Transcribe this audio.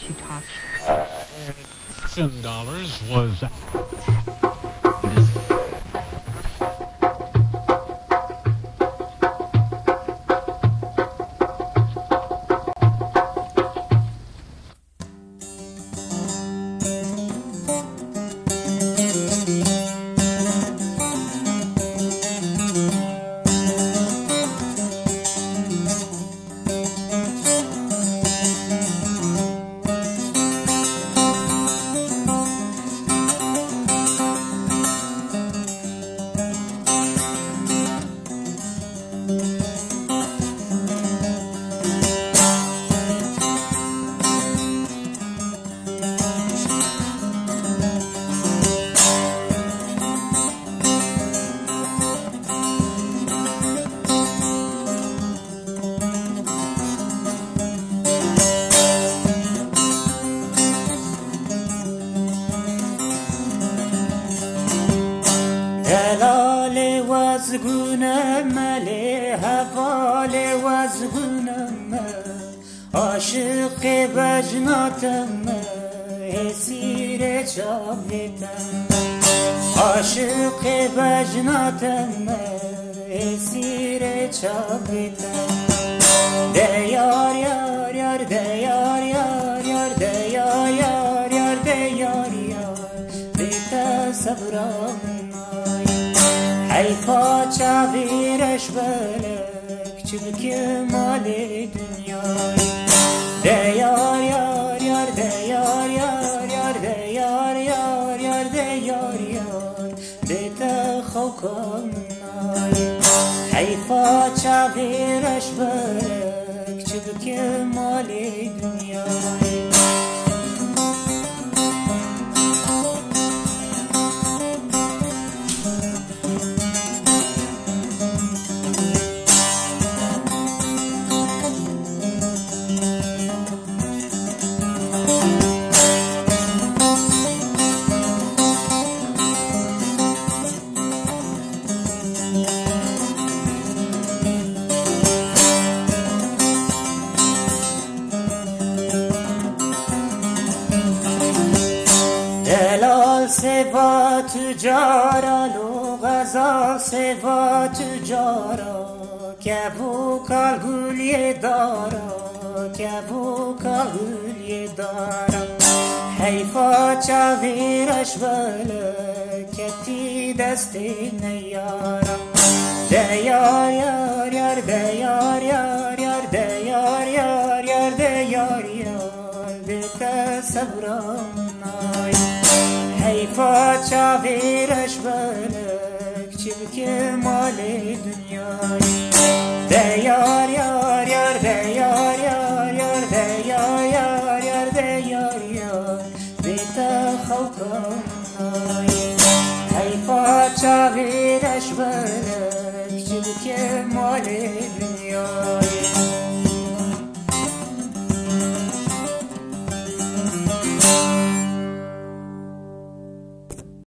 she talked. Uh, Ten dollars was. Helale vazgunum mele havale vazgunum Aşık bejnatım esire çavetem Aşık bejnatım esire çavetem De Hayfa çavireş belek Çünkü mali dünyayı De yar yar yar de yar yar yar de yar yar yar de yar yar. De te xavkanay Hayfa çavireş belek Çünkü mali dünyayı سوا تجارا لو غزال سوا تجارا که بو کالگولی دارا که بو کالگولی دارا حیفا چاویرش بله کتی دستی نیارا دیار یار یار دیار یار یار دیار یار یار دیار یار بیت صبرانای પાછા વેરશ બનક ચિલકે માલે દુનિયા દયાર